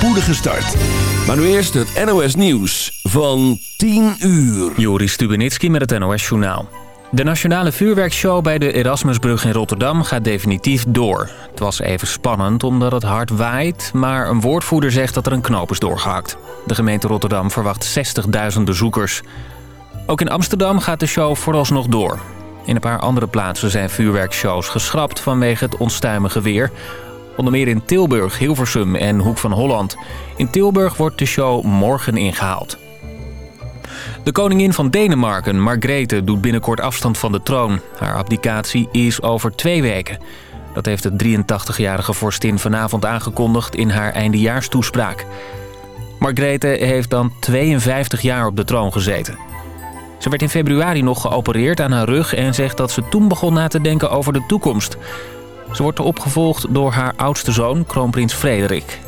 spoedige start. Maar nu eerst het NOS Nieuws van 10 uur. Joris Stubenitski met het NOS Journaal. De nationale vuurwerkshow bij de Erasmusbrug in Rotterdam gaat definitief door. Het was even spannend omdat het hard waait, maar een woordvoerder zegt dat er een knoop is doorgehakt. De gemeente Rotterdam verwacht 60.000 bezoekers. Ook in Amsterdam gaat de show vooralsnog door. In een paar andere plaatsen zijn vuurwerkshows geschrapt vanwege het onstuimige weer. Onder meer in Tilburg, Hilversum en Hoek van Holland. In Tilburg wordt de show morgen ingehaald. De koningin van Denemarken, Margrethe, doet binnenkort afstand van de troon. Haar abdicatie is over twee weken. Dat heeft de 83-jarige vorstin vanavond aangekondigd in haar eindejaarstoespraak. Margrethe heeft dan 52 jaar op de troon gezeten. Ze werd in februari nog geopereerd aan haar rug en zegt dat ze toen begon na te denken over de toekomst. Ze wordt opgevolgd door haar oudste zoon, kroonprins Frederik.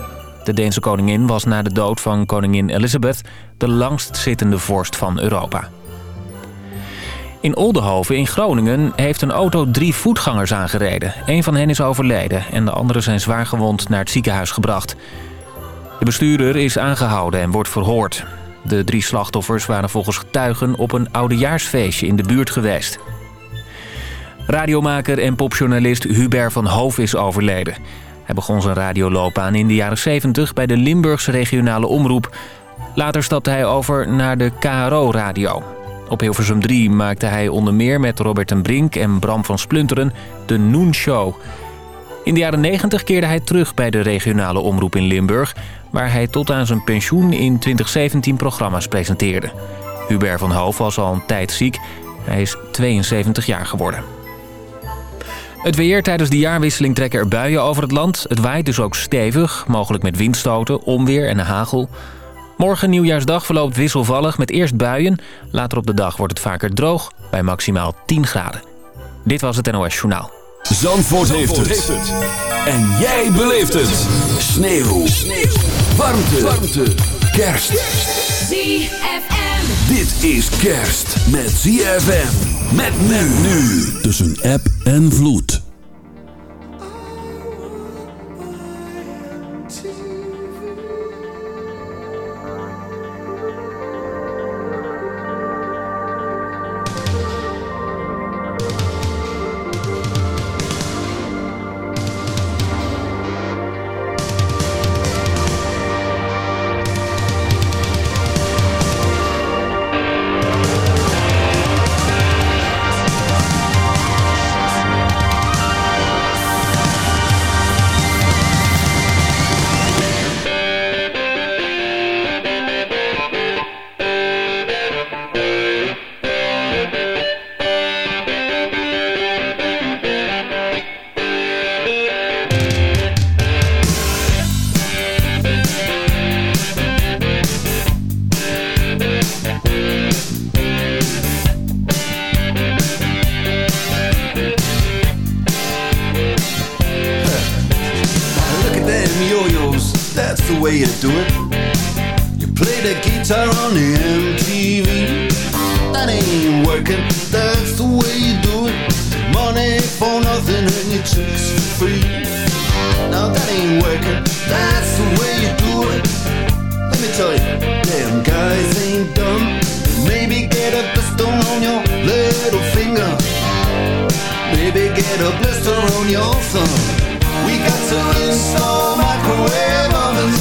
De Deense koningin was na de dood van koningin Elizabeth de langstzittende vorst van Europa. In Oldenhoven in Groningen heeft een auto drie voetgangers aangereden. Een van hen is overleden en de anderen zijn zwaargewond naar het ziekenhuis gebracht. De bestuurder is aangehouden en wordt verhoord. De drie slachtoffers waren volgens getuigen op een oudejaarsfeestje in de buurt geweest. Radiomaker en popjournalist Hubert van Hoof is overleden. Hij begon zijn radioloopbaan in de jaren 70 bij de Limburgse regionale omroep. Later stapte hij over naar de KRO-radio. Op Hilversum 3 maakte hij onder meer met Robert en Brink en Bram van Splunteren de Noon Show. In de jaren 90 keerde hij terug bij de regionale omroep in Limburg... waar hij tot aan zijn pensioen in 2017 programma's presenteerde. Hubert van Hoof was al een tijd ziek. Hij is 72 jaar geworden. Het weer tijdens de jaarwisseling trekken er buien over het land. Het waait dus ook stevig, mogelijk met windstoten, onweer en hagel. Morgen nieuwjaarsdag verloopt wisselvallig met eerst buien. Later op de dag wordt het vaker droog, bij maximaal 10 graden. Dit was het NOS Journaal. Zandvoort, heeft, het. En jij beleeft het. Sneeuw. Sneeuw. Warmte. Warmte. Kerst. ZFM. Dit is kerst met ZFM. Met men nu. Tussen app en vloed. You, damn guys ain't dumb. Maybe get a blister on your little finger. Maybe get a blister on your thumb. We got to install microwave ovens,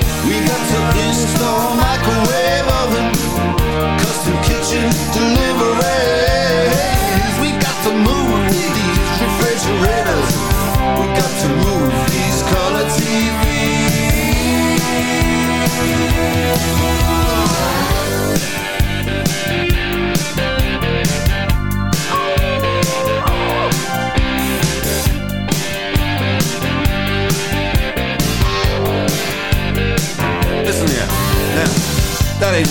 We got to install microwave oven, custom kitchen deliveries. We got to move these refrigerators. We got to move these color TVs.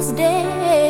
Christmas Day.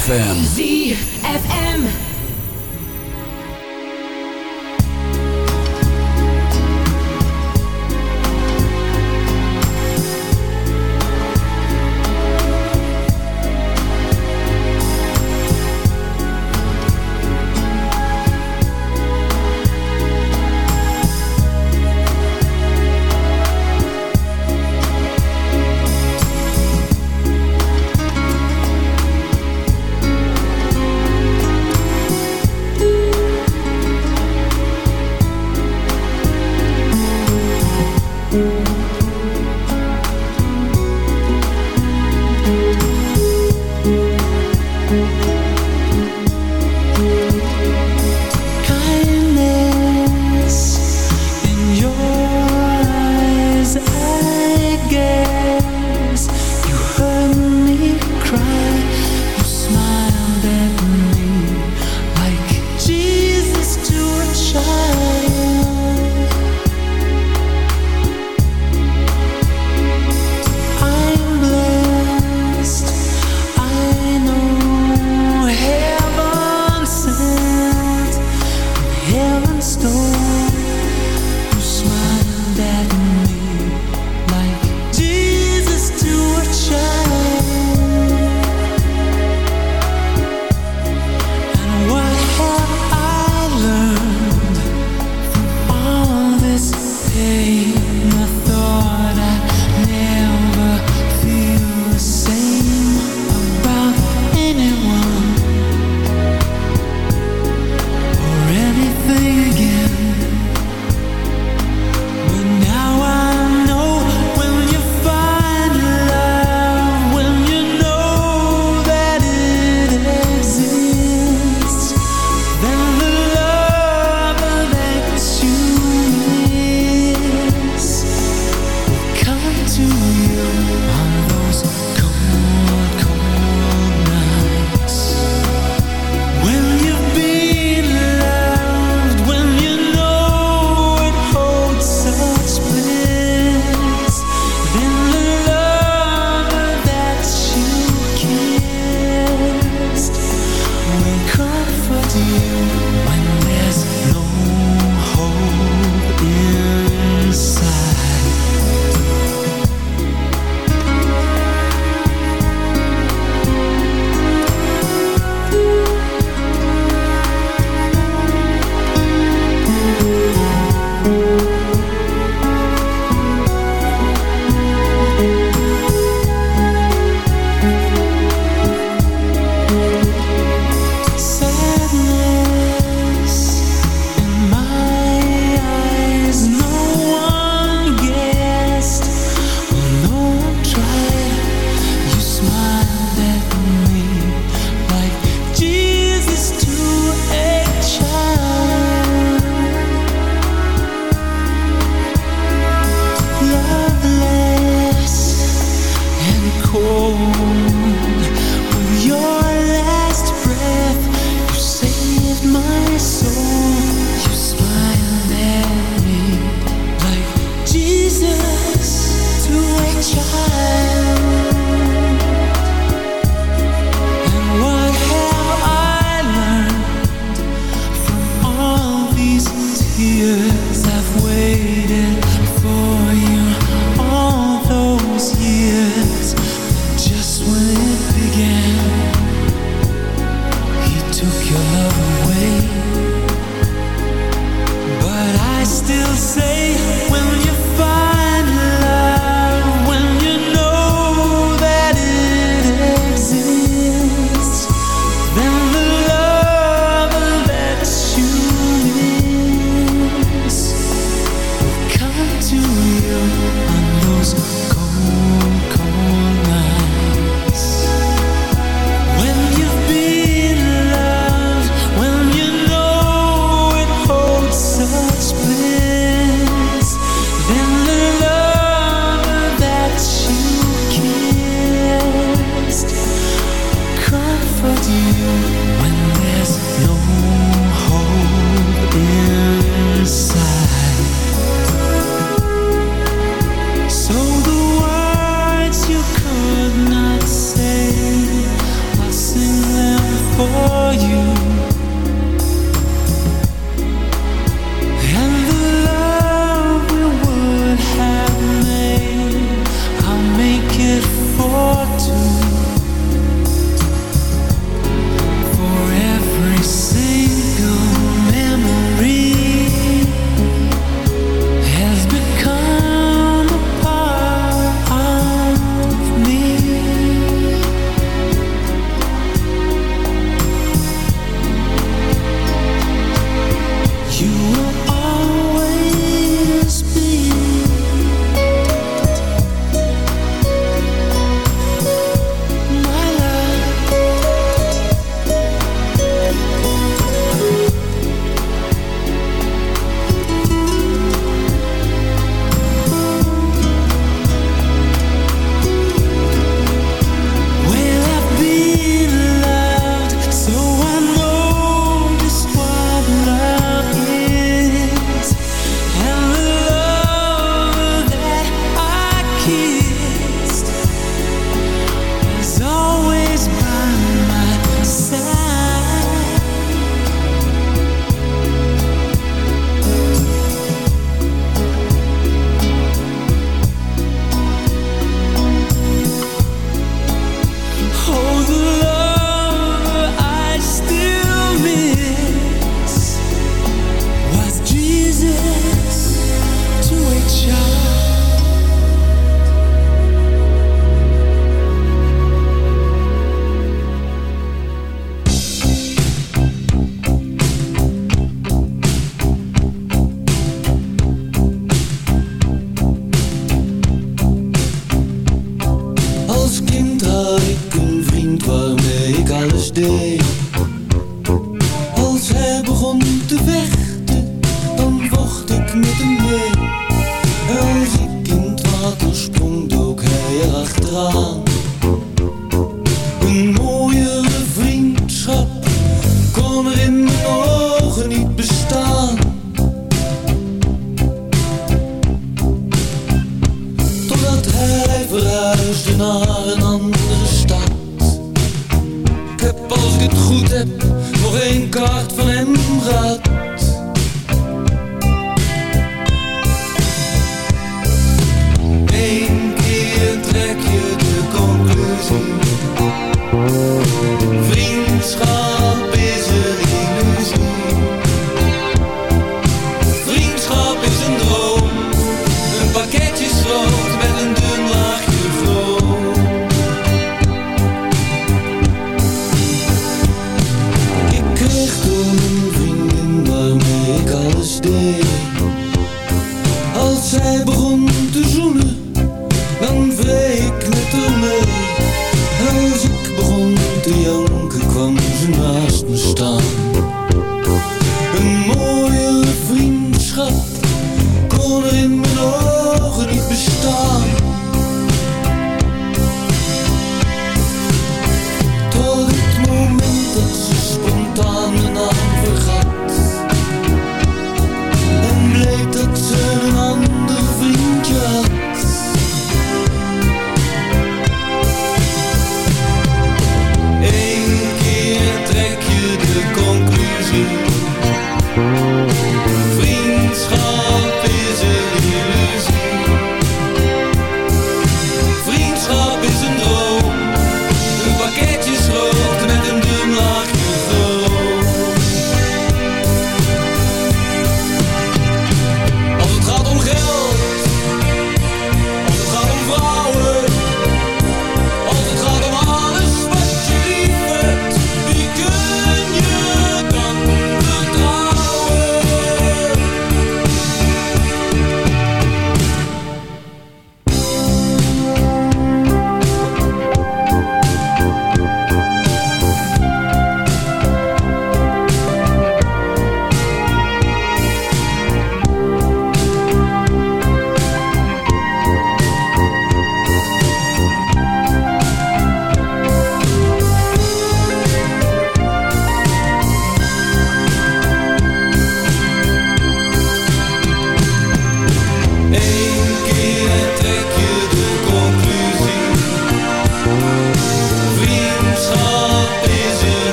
ZFM.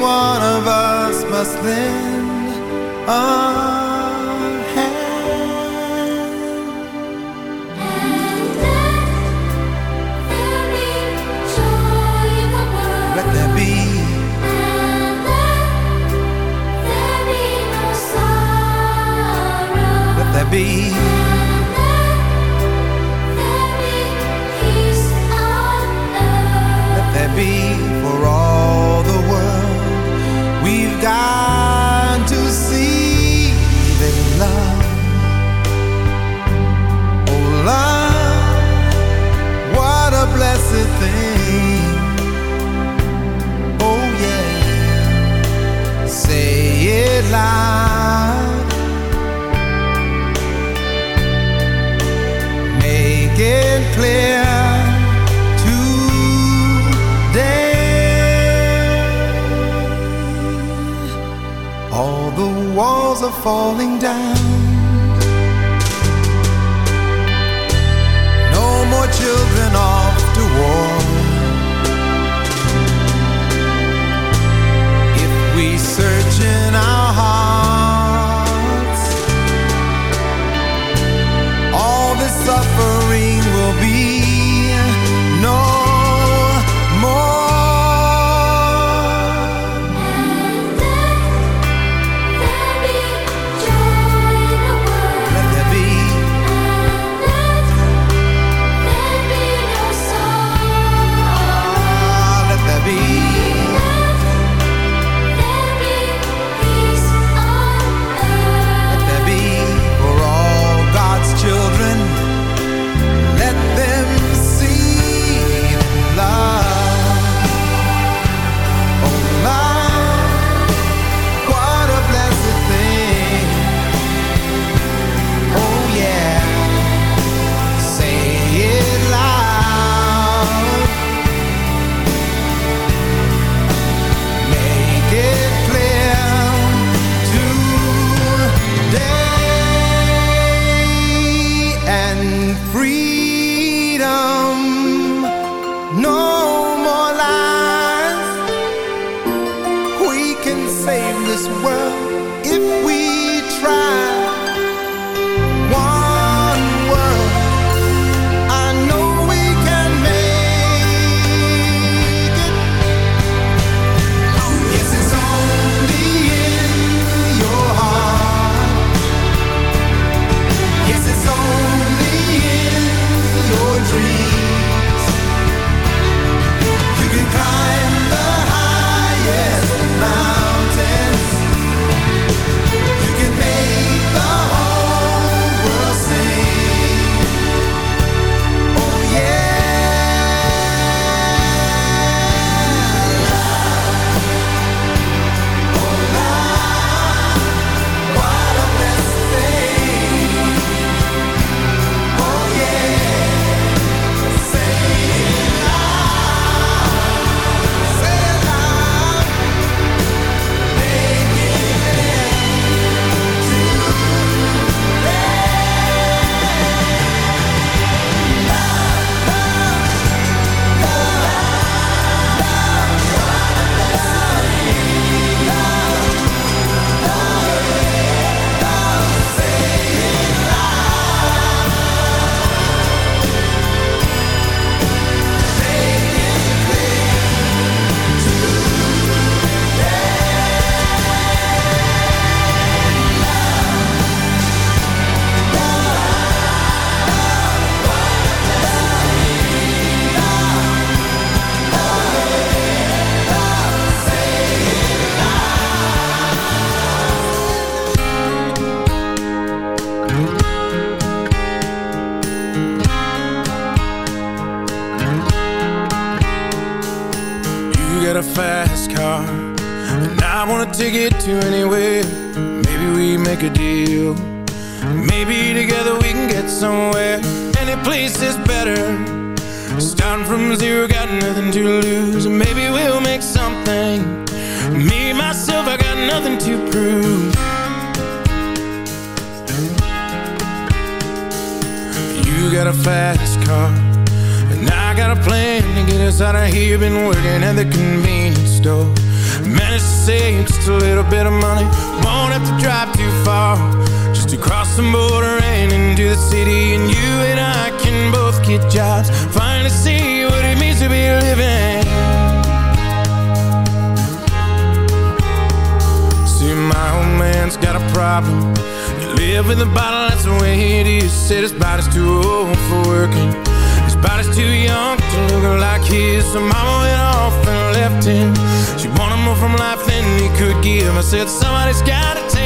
one of us must then. are falling down. No more children. To cross and into the city. And you and I can both get jobs. Finally see what it means to be living. See, my old man's got a problem. You live in the bottle, that's the way it is. Said his body's too old for working. His body's too young to look like his. So mama went off and left him. She wanted more from life than he could give. I said, somebody's gotta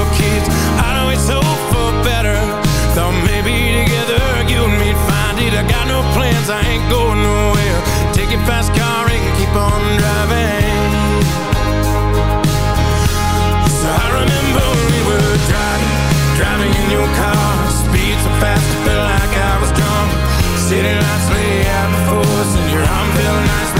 City lights lay out before us, and me find it. I got no plans, I ain't going nowhere. Take your fast car and keep on driving. So I remember we were driving, driving in your car, speeds are fast, felt like I was drunk. City nicely at the foot send your arm felt nice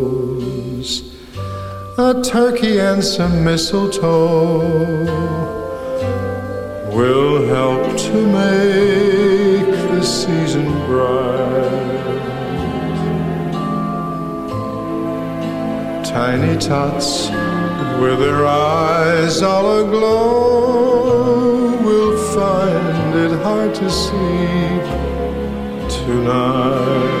a turkey and some mistletoe will help to make the season bright. Tiny tots with their eyes all aglow will find it hard to sleep tonight.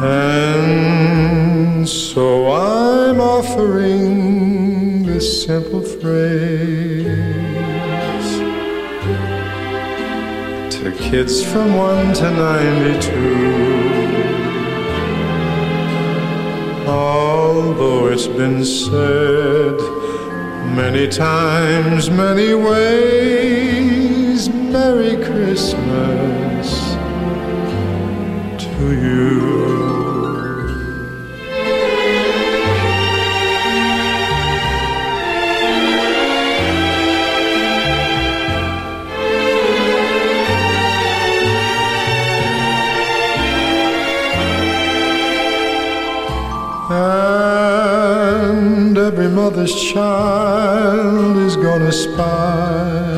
And so I'm offering this simple phrase to kids from 1 to 92. Although it's been said many times, many ways, Merry Christmas every mother's child is gonna spy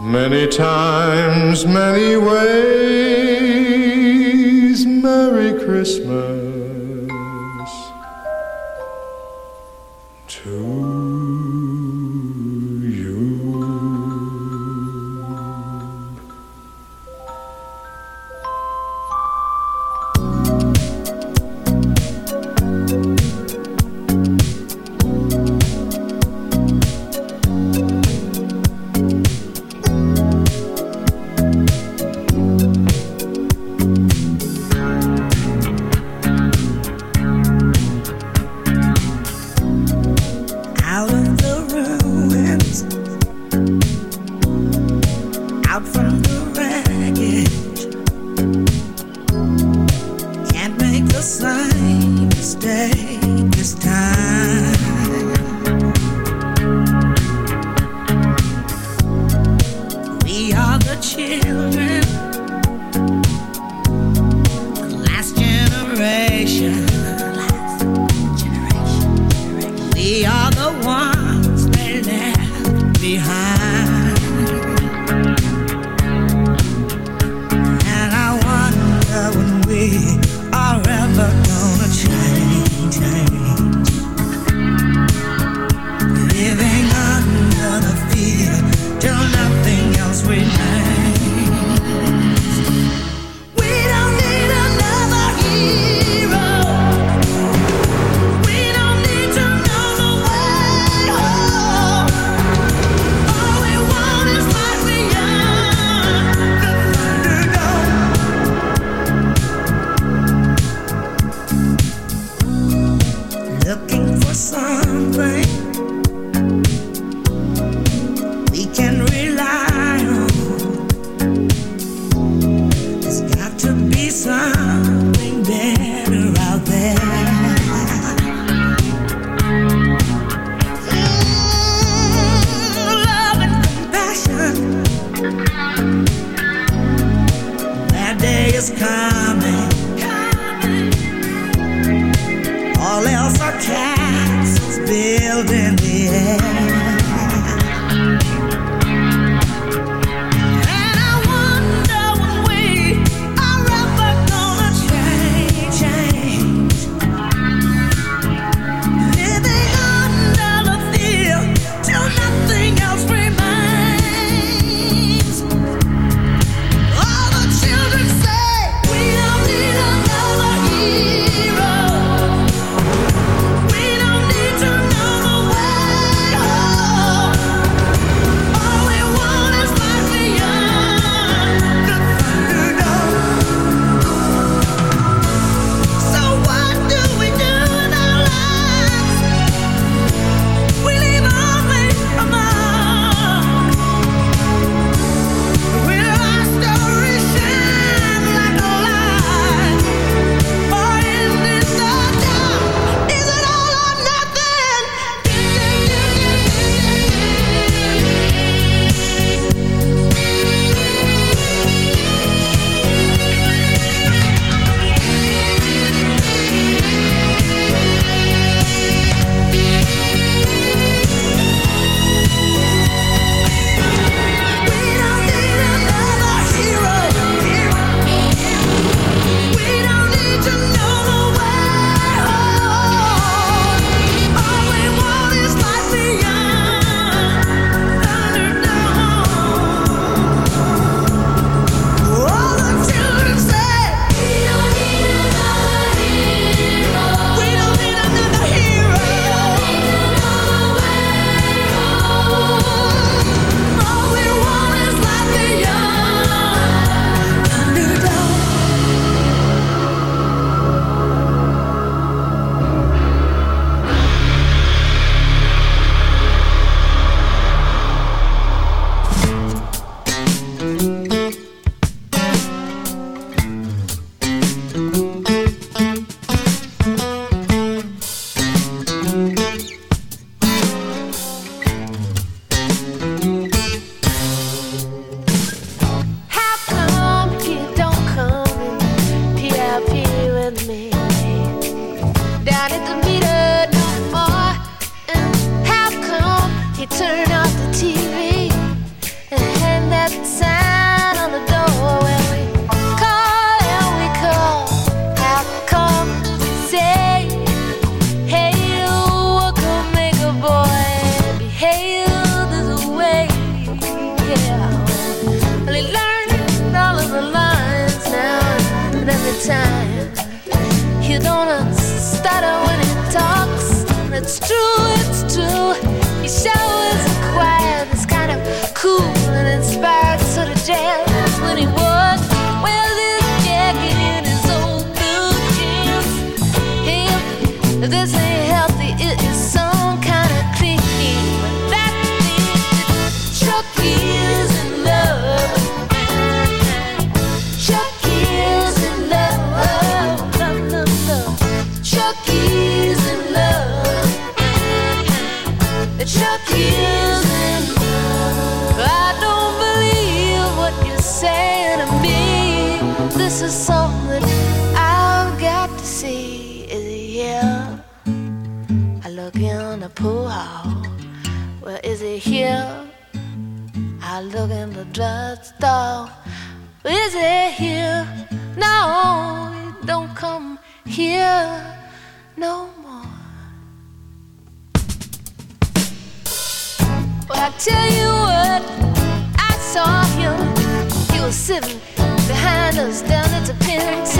many times, many ways, Merry Christmas same sitting behind us down at the Pentatus.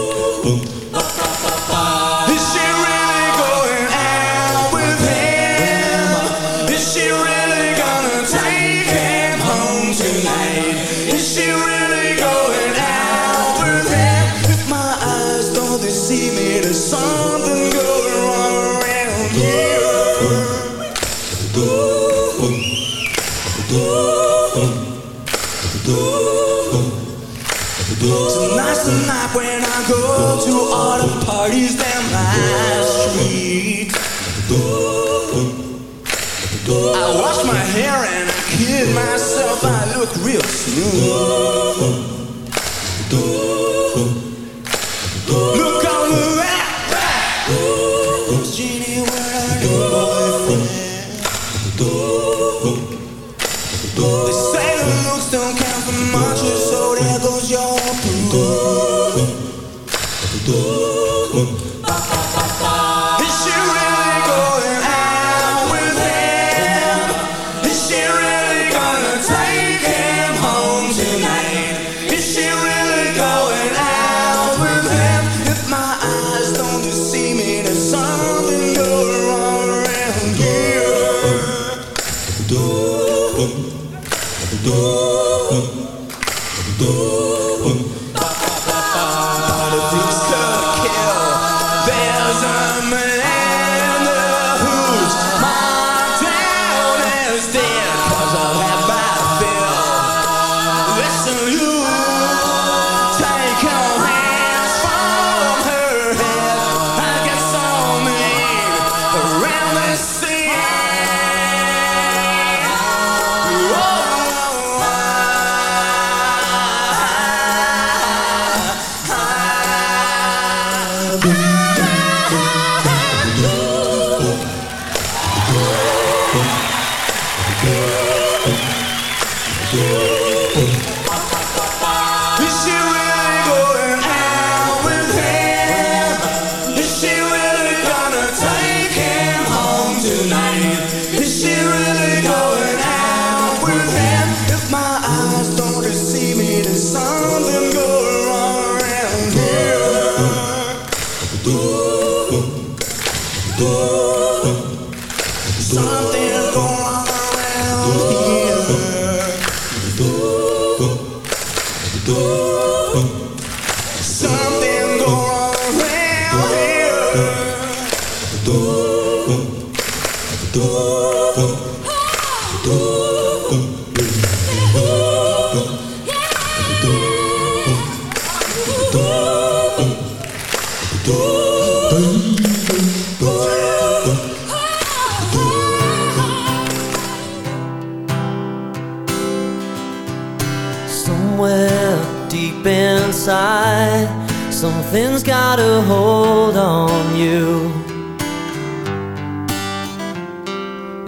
어.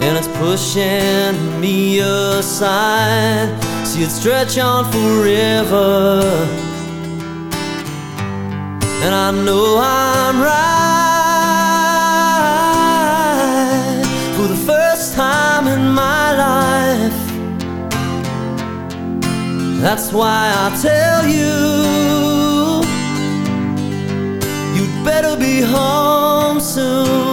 And it's pushing me aside. See it stretch on forever. And I know I'm right for the first time in my life. That's why I tell you, you'd better be home soon.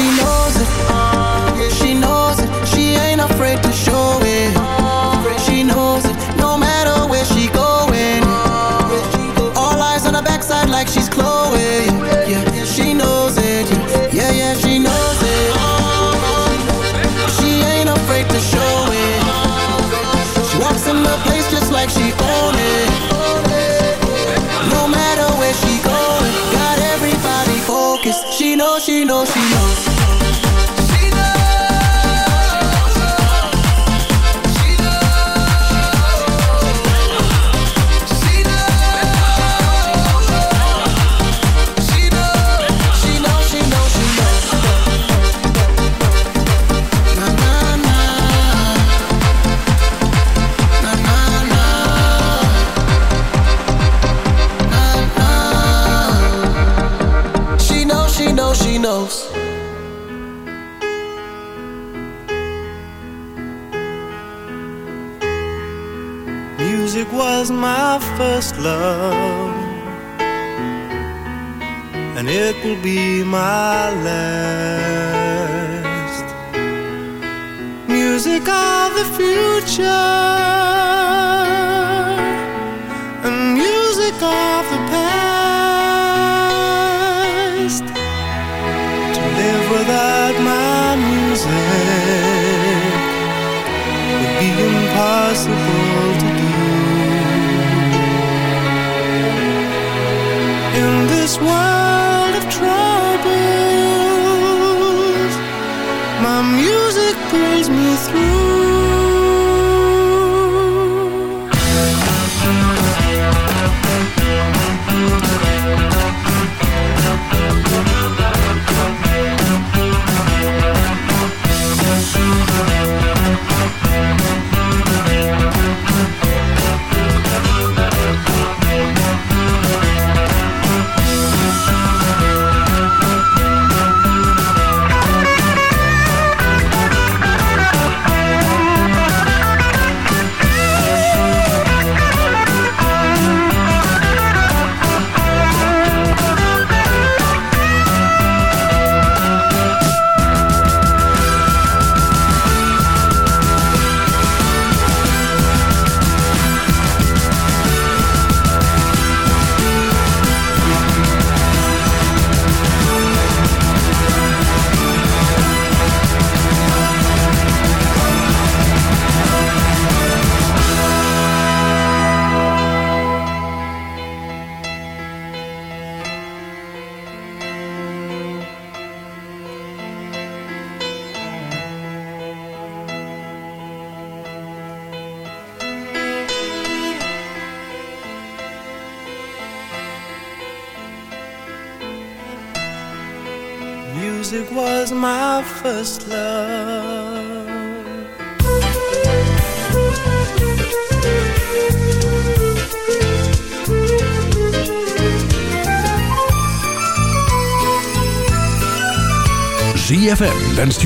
she knows my music plays me through.